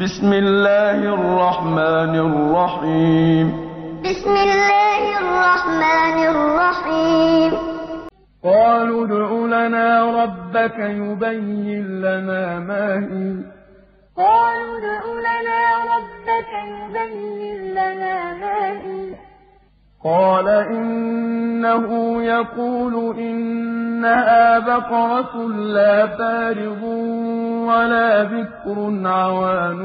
بسم الله الرحمن الرحيم بسم الله الرحمن الرحيم قالوا ادع لنا ربك يبين لنا ما هي. قالوا ادع لنا ربك يبين لنا ما هي. قال إنه يقول إنها بقرة لا فارض ولا بكر عوان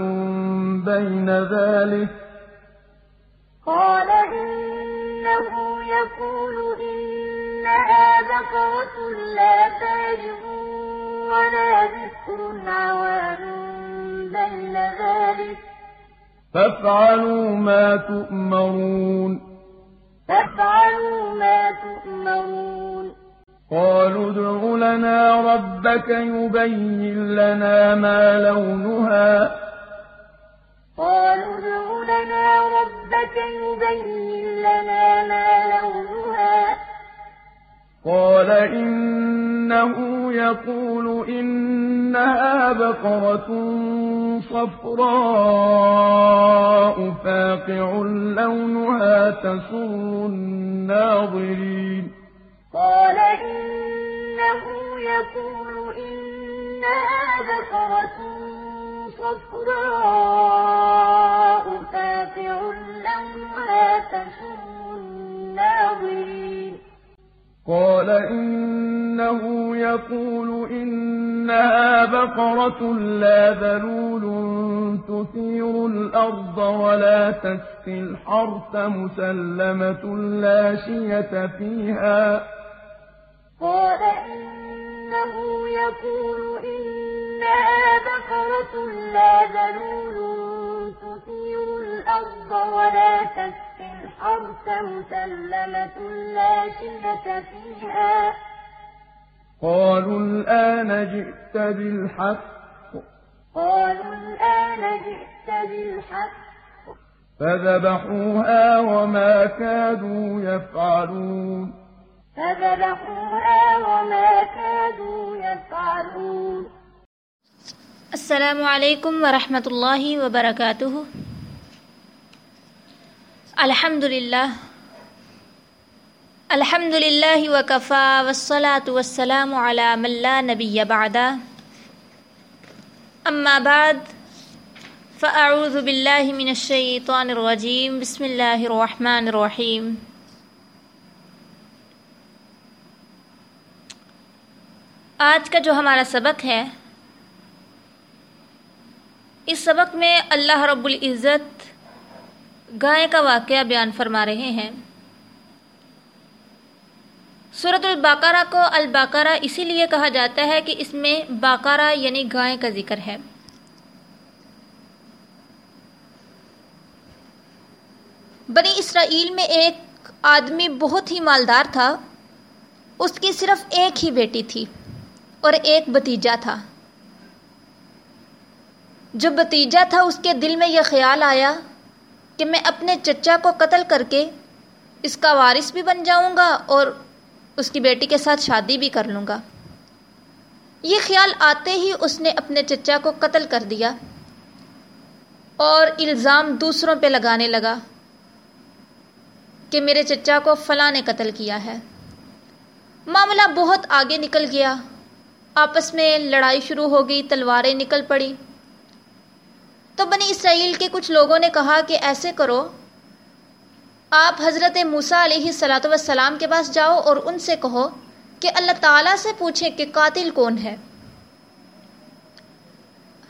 بين ذلك قال إنه يقول إنها بقرة لا فارغ ولا بكر عوان بين ذلك فافعلوا ما تؤمرون فافعلوا ما تؤمرون قالوا ادع لنا ربك يبين لنا ما لونها. قالوا ادع لنا ربك يبين لنا ما لونها. قال إنه يقول إنها بقرة صفراء فاقع لونها تسر الناظرين. قال إنه يقول إنها بقرة صفراء فاقع لونها تسر الناظرين. قال إنه يقول إنها بقرة لا ذلول تثير الأرض ولا تسقي الحرث مسلمة لا شية فيها. قال إنه يقول إنها بقرة لا ذلول تثير الأرض ولا تسقي الحرث مسلمة لا شية فيها. قالوا الآن جئت بالحق. قالوا الآن جئت بالحق فذبحوها وما كادوا يفعلون. فذبحوها وما كادوا يفعلون السلام علیکم ورحمۃ اللہ وبرکاتہ الحمد للہ الحمد للہ وکفا والصلاة والسلام علی من لا نبی بعد. اما بعد، فاعوذ باللہ من الشیطان الرجیم، بسم اللہ الرحمن الرحیم. آج کا جو ہمارا سبق ہے، اس سبق میں اللہ رب العزت گائے کا واقعہ بیان فرما رہے ہیں۔ صورت الباقارہ کو الباقارہ اسی لیے کہا جاتا ہے کہ اس میں باقارہ یعنی گائے کا ذکر ہے۔ بنی اسرائیل میں ایک آدمی بہت ہی مالدار تھا۔ اس کی صرف ایک ہی بیٹی تھی اور ایک بتیجا تھا۔ جو بتیجا تھا، اس کے دل میں یہ خیال آیا کہ میں اپنے چچا کو قتل کر کے اس کا وارث بھی بن جاؤں گا اور اس کی بیٹی کے ساتھ شادی بھی کر لوں گا۔ یہ خیال آتے ہی اس نے اپنے چچا کو قتل کر دیا اور الزام دوسروں پہ لگانے لگا کہ میرے چچا کو فلاں نے قتل کیا ہے۔ معاملہ بہت آگے نکل گیا۔ آپس میں لڑائی شروع ہو گئی، تلواریں نکل پڑی تو بنی اسرائیل کے کچھ لوگوں نے کہا کہ ایسے کرو آپ حضرت موسیٰ علیہ صلاۃ وسلام کے پاس جاؤ اور ان سے کہو کہ اللہ تعالیٰ سے پوچھیں کہ قاتل کون ہے۔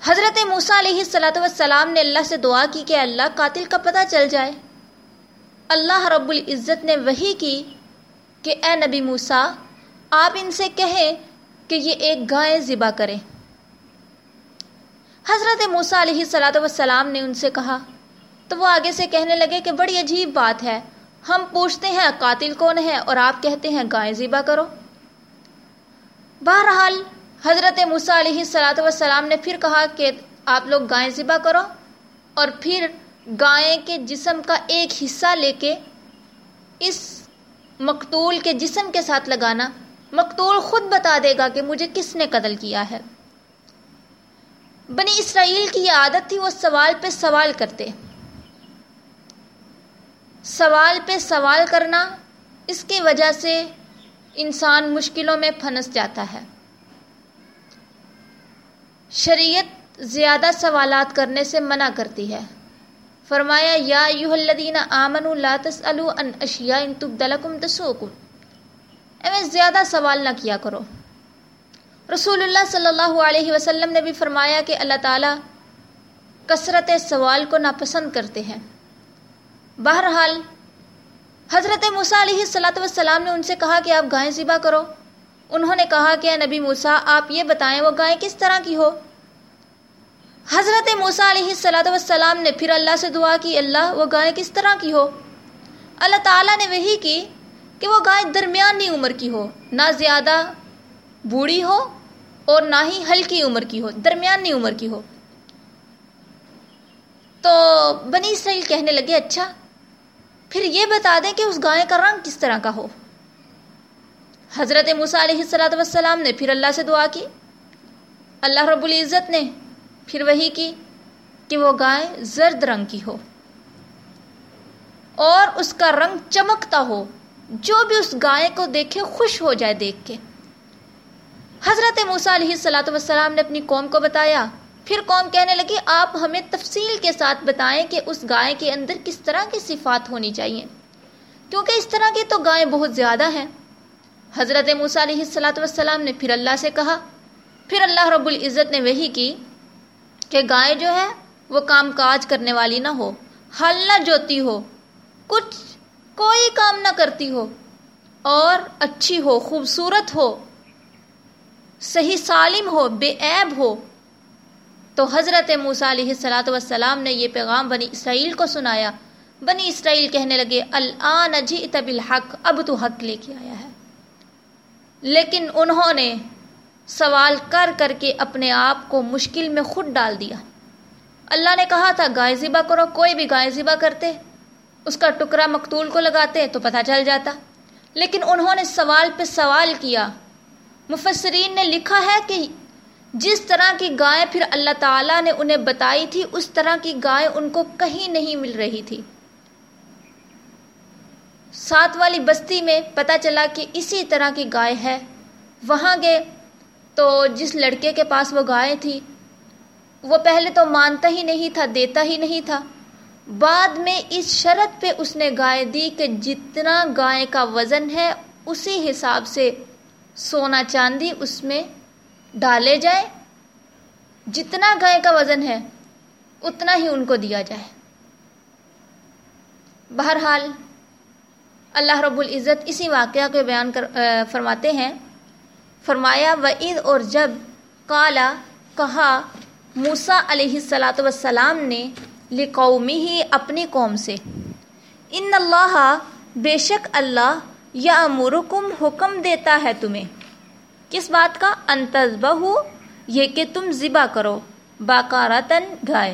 حضرت موسیٰ علیہ صلاۃ وسلام نے اللہ سے دعا کی کہ اللہ قاتل کا پتہ چل جائے۔ اللہ رب العزت نے وہی کی کہ اے نبی موسیٰ، آپ ان سے کہیں کہ یہ ایک گائے ذبح کریں۔ حضرت موسیٰ علیہ صلاۃ وسلام نے ان سے کہا تو وہ آگے سے کہنے لگے کہ بڑی عجیب بات ہے۔ ہم پوچھتے ہیں قاتل کون ہے اور آپ کہتے ہیں گائے ذبح کرو۔ بہرحال، حضرت موسیٰ علیہ صلاۃ وسلام نے پھر کہا کہ آپ لوگ گائے ذبح کرو اور پھر گائے کے جسم کا ایک حصہ لے کے اس مقتول کے جسم کے ساتھ لگانا۔ مقتول خود بتا دے گا کہ مجھے کس نے قتل کیا ہے۔ بنی اسرائیل کی یہ عادت تھی، وہ سوال پہ سوال کرتے۔ سوال پہ سوال کرنا اس کی وجہ سے انسان مشکلوں میں پھنس جاتا ہے۔ شریعت زیادہ سوالات کرنے سے منع کرتی ہے۔ فرمایا، یا یو الذین آمنوا لا تسألوا عن اشیاء ان تبدلکم تسوکم ایویں زیادہ سوال نہ کیا کرو۔ رسول اللہ صلی اللہ علیہ وسلم نے بھی فرمایا کہ اللہ تعالیٰ کثرت سوال کو ناپسند کرتے ہیں۔ بہرحال، حضرت موسیٰ علیہ السلاۃ والسلام نے ان سے کہا کہ آپ گائے ذبح کرو۔ انہوں نے کہا کہ نبی موسیٰ، آپ یہ بتائیں وہ گائے کس طرح کی ہو؟ حضرت موسیٰ علیہ السلاۃ والسلام نے پھر اللہ سے دعا کی، اللہ، وہ گائے کس طرح کی ہو؟ اللہ تعالیٰ نے وہی کی کہ وہ گائے درمیانی عمر کی ہو، نہ زیادہ بوڑھی ہو اور نہ ہی ہلکی عمر کی ہو، درمیانی عمر کی ہو۔ تو بنی اسرائیل کہنے لگے اچھا پھر یہ بتا دیں کہ اس گائے کا رنگ کس طرح کا ہو۔ حضرت موسیٰ علیہ السلاۃ والسلام نے پھر اللہ سے دعا کی۔ اللہ رب العزت نے پھر وہی کی کہ وہ گائے زرد رنگ کی ہو اور اس کا رنگ چمکتا ہو۔ جو بھی اس گائے کو دیکھے، خوش ہو جائے دیکھ کے۔ حضرت موسیٰ علیہ السلاۃ والسلام نے اپنی قوم کو بتایا پھر قوم کہنے لگی، آپ ہمیں تفصیل کے ساتھ بتائیں کہ اس گائے کے اندر کس طرح کی صفات ہونی چاہیے۔ کیونکہ اس طرح کی تو گائیں بہت زیادہ ہیں۔ حضرت موسیٰ علیہ السلاۃ والسلام نے پھر اللہ سے کہا، پھر اللہ رب العزت نے وہی کی کہ گائے جو ہے، وہ کام کاج کرنے والی نہ ہو حل نہ جوتی ہو، کچھ کوئی کام نہ کرتی ہو، اور اچھی ہو، خوبصورت ہو، صحیح سالم ہو، بے عیب ہو تو حضرت موسیٰ علیہ السلاۃ والسلام نے یہ پیغام بنی اسرائیل کو سنایا۔ بنی اسرائیل کہنے لگے، الان جئت بالحق، اب تو حق لے کے آیا ہے۔ لیکن انہوں نے سوال کر کر کے اپنے آپ کو مشکل میں خود ڈال دیا۔ اللہ نے کہا تھا، گائے ذبح کرو، کوئی بھی گائے ذبح کرتے، اس کا ٹکڑا مقتول کو لگاتے تو پتہ چل جاتا۔ لیکن انہوں نے سوال پہ سوال کیا۔ مفسرین نے لکھا ہے کہ جس طرح کی گائے پھر اللہ تعالیٰ نے انہیں بتائی تھی، اس طرح کی گائے ان کو کہیں نہیں مل رہی تھی۔ ساتھ والی بستی میں پتہ چلا کہ اسی طرح کی گائے ہے۔ وہاں گئے تو جس لڑکے کے پاس وہ گائے تھی، وہ پہلے تو مانتا ہی نہیں تھا، دیتا ہی نہیں تھا۔ بعد میں اس شرط پہ اس نے گائے دی کہ جتنا گائے کا وزن ہے، اسی حساب سے سونا چاندی اس میں ڈالے جائے، جتنا گائے کا وزن ہے، اتنا ہی ان کو دیا جائے۔ بہرحال، اللہ رب العزت اسی واقعہ کو بیان کر فرماتے ہیں۔ فرمایا وعید اور جب کالا کہا موسا علیہ السلاۃ وسلام نے لقومی ہی اپنی قوم سے، ان اللہ، بے شک اللہ یا امرکم حکم دیتا ہے تمہیں۔ کس بات کا؟ انتظبہ ہو یہ کہ تم ذبح کرو باقارتن گائے۔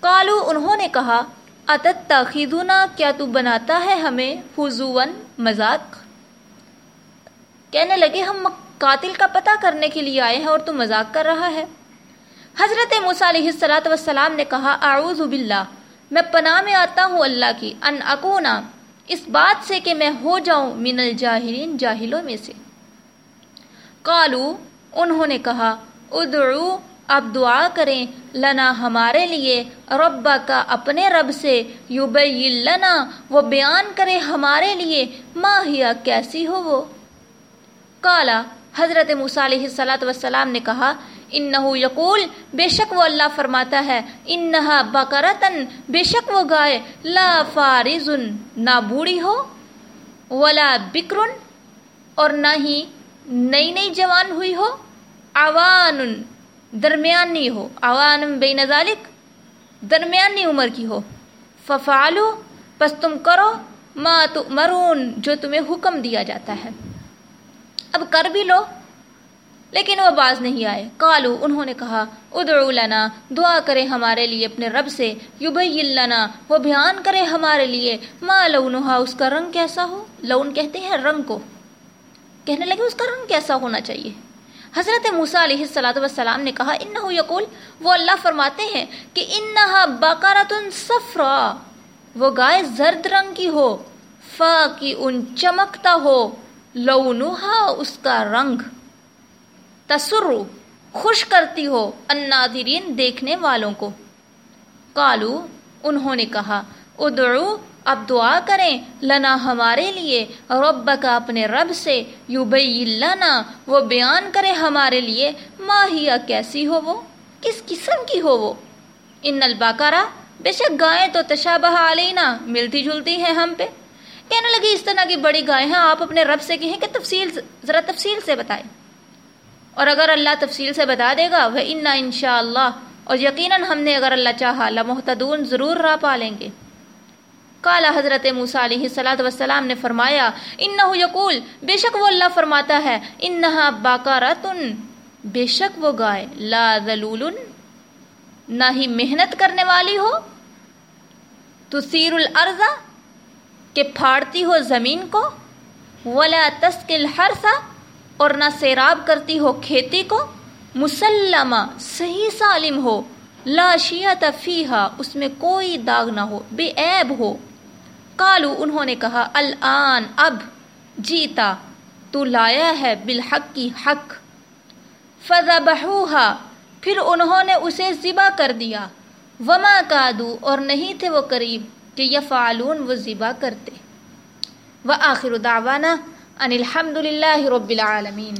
کالو انہوں نے کہا اتت تاخیدنا کیا تو بناتا ہے ہمیں حضون مذاق؟ کہنے لگے، ہم قاتل کا پتہ کرنے کے لیے آئے ہیں اور تو مذاق کر رہا ہے۔ حضرت موسیٰ علیہ السلاۃ والسلام نے کہا، اعوذ باللہ، میں پناہ میں آتا ہوں اللہ کی، ان اکونا، اس بات سے کہ میں ہو جاؤں من الجاہلین، جاہلوں میں سے۔ قالو انہوں نے کہا، ادعو، اب دعا کریں، لنا ہمارے لیے ربا کا اپنے رب سے یبین لنا وہ بیان کرے ہمارے لیے ماہیا کیسی ہو وہ۔ کالا حضرت موسیٰ علیہ وسلام نے کہا، انہو یقول، بے شک وہ اللہ فرماتا ہے، انہا بکرتن بے شک وہ گائے، لا فارزن نہ بوڑھی ہو، ولا بکرن، اور نہ ہی نئی نئی جوان ہوئی ہو، عوان درمیانی ہو، عوان بین ذالک درمیانی عمر کی ہو۔ ففعلو پس تم کرو ما تؤمرون، جو تمہیں حکم دیا جاتا ہے۔ اب کر بھی لو، لیکن وہ باز نہیں آئے۔ کالو انہوں نے کہا، ادعو لنا، دعا کرے ہمارے لیے اپنے رب سے، یبین لنا، وہ بیان کرے ہمارے لیے، ما لونہا، اس کا رنگ کیسا ہو؟ لون کہتے ہیں رنگ کو۔ کہنے لگے، اس کا رنگ کیسا ہونا چاہیے؟ حضرت موسیٰ علیہ السلاۃ والسلام نے کہا، انہو یقول، وہ اللہ فرماتے ہیں، کہ انہا صفرا، وہ گائے زرد رنگ کی ہو فا کی ان اب دعا کریں، لنا ہمارے لیے رب کا اپنے رب سے یو لنا، وہ بیان کرے ہمارے لیے ماہیا کیسی ہو وہ؟ کس قسم کی ہو وہ؟ ان الباکارا بے شک گائیں تو تشابہ علینا، ملتی جلتی ہیں ہم پہ۔ کہنے لگی، اس طرح کی بڑی گائے ہیں، آپ اپنے رب سے کہیں کہ تفصیل ذرا تفصیل سے بتائیں۔ اور اگر اللہ تفصیل سے بتا دے گا وہ انا ان شاء اللہ اور یقیناً ہم نے اگر اللہ چاہا، لمحتدون ضرور راہ پا لیں گے۔ کالا حضرت موسیٰ علیہ صلاۃ وسلام نے فرمایا انہو کالو انہوں نے کہا، الان، اب، جیتا، تو لایا ہے بالحق کی حق۔ فضبحوہا پھر انہوں نے اسے ذبح کر دیا۔ وما کادو، اور نہیں تھے وہ قریب کہ یفعلون، وہ ذبح کرتے۔ وآخر دعوانا، ان الحمد للہ رب العالمین۔